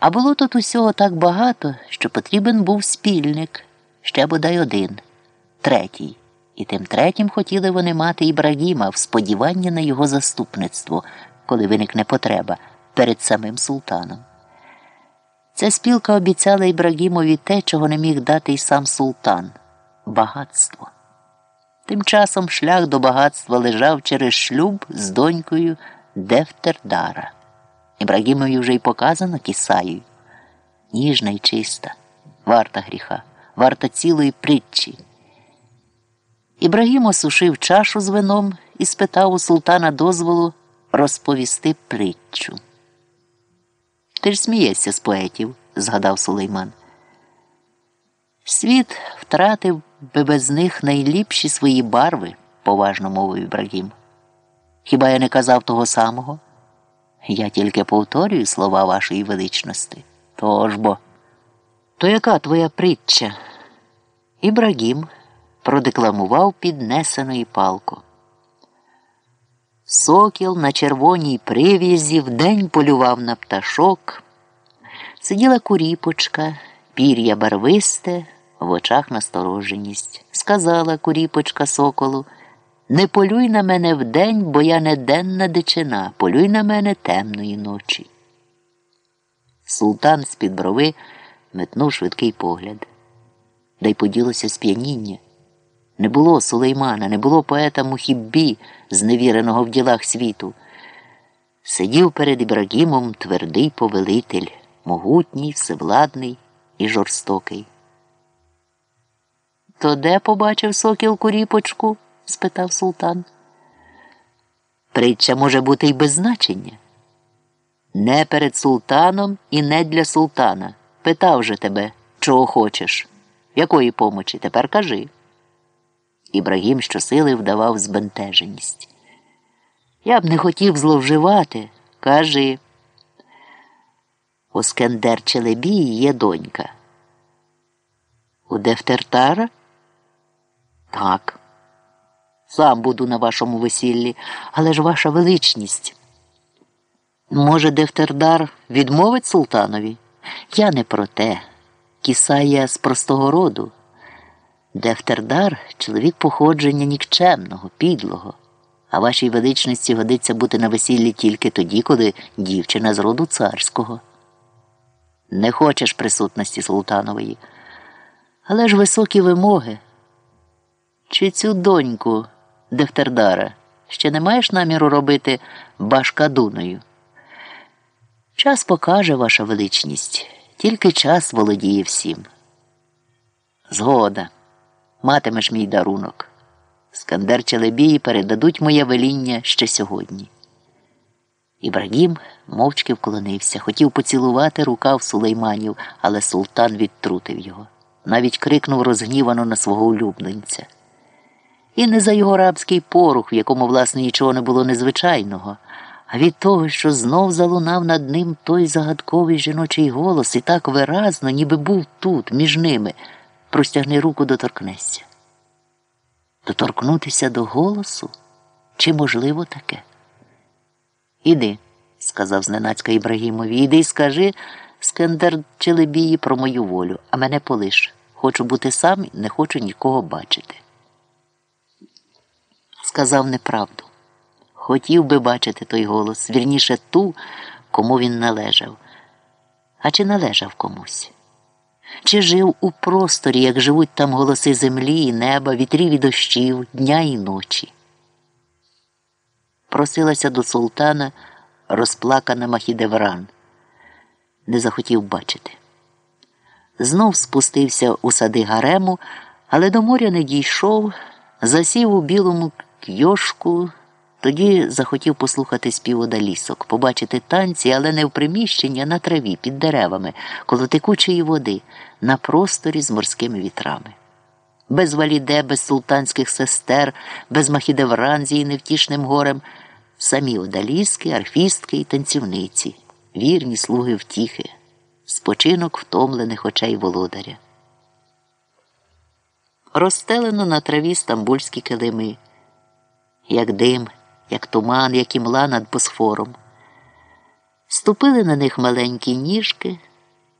А було тут усього так багато, що потрібен був спільник, ще бодай один, третій. І тим третім хотіли вони мати Ібрагіма в сподіванні на його заступництво, коли виникне потреба перед самим султаном. Ця спілка обіцяла Ібрагімові те, чого не міг дати й сам султан багатство. Тим часом шлях до багатства лежав через шлюб з донькою Дефтердара. Ібрагімові вже й показано кисаю. Ніжна й чиста, варта гріха, варта цілої притчі. Ібрагім осушив чашу з вином і спитав у султана дозволу розповісти притчу. Ти ж смієшся з поетів, згадав Сулейман. Світ втратив би без них найліпші свої барви, поважно мовив Ібрагім. Хіба я не казав того самого? Я тільки повторюю слова вашої величності. Тож бо. То яка твоя притча? Ібрагім продекламував піднесено і палко. Сокіл на червоній прив'язі вдень полював на пташок. Сиділа куріпочка, пір'я барвисте, в очах настороженість. Сказала куріпочка соколу Не полюй на мене вдень, бо я не денна дичина, полюй на мене темної ночі. Султан з під брови метнув швидкий погляд. Да й поділося сп'яніння. Не було сулеймана, не було поета Мухіббі, зневіреного в ділах світу. Сидів перед Ібрагімом твердий повелитель, могутній, всевладний і жорстокий. То де побачив сокіл куріпочку? Спитав султан. Притча може бути й без значення. Не перед султаном і не для султана. Питав же тебе, чого хочеш, якої помочі, тепер кажи. Ібрагім щосили вдавав збентеженість. Я б не хотів зловживати, кажи. У Скендер Челебії є донька. У Дефтердара? Так. Сам буду на вашому весіллі, але ж ваша величність. Може, Дефтердар відмовить султанові? Я не про те. Кісая з простого роду. Дефтердар чоловік походження нікчемного, підлого, а вашій величності годиться бути на весіллі тільки тоді, коли дівчина з роду царського. Не хочеш присутності султанової, але ж високі вимоги. Чи цю доньку Дефтердара ще не маєш наміру робити башкадуною? Час покаже ваша величність, тільки час володіє всім. Згода матимеш мій дарунок. Скандер Челебії передадуть моє веління ще сьогодні. Ібрагім мовчки вклонився, хотів поцілувати рукав сулейманів, але султан відтрутив його, навіть крикнув розгнівано на свого улюбленця. І не за його рабський порух, в якому, власне, нічого не було незвичайного, а від того, що знов залунав над ним той загадковий жіночий голос і так виразно, ніби був тут, між ними простягни руку доторкнешся. Доторкнутися до голосу? Чи можливо таке? Іди, сказав зненацька Ібрагімові, іди й скажи Скендер Челебії про мою волю, а мене полиш. Хочу бути сам не хочу нікого бачити. Сказав неправду. Хотів би бачити той голос, вірніше ту, кому він належав. А чи належав комусь? Чи жив у просторі, як живуть там голоси землі і неба, вітрів і дощів, дня і ночі? Просилася до султана розплакана Махідевран. Не захотів бачити. Знов спустився у сади гарему, але до моря не дійшов, засів у білому кйошку. Тоді захотів послухати спів одалісок, побачити танці, але не в приміщенні, а на траві, під деревами, коло текучої води, на просторі з морськими вітрами. Без валіде, без султанських сестер, без махідевран з її невтішним горем, самі одаліски, арфістки і танцівниці, вірні слуги втіхи, спочинок втомлених очей володаря. Розстелено на траві стамбульські килими, як дим як туман, як імла над босфором. Ступили на них маленькі ніжки.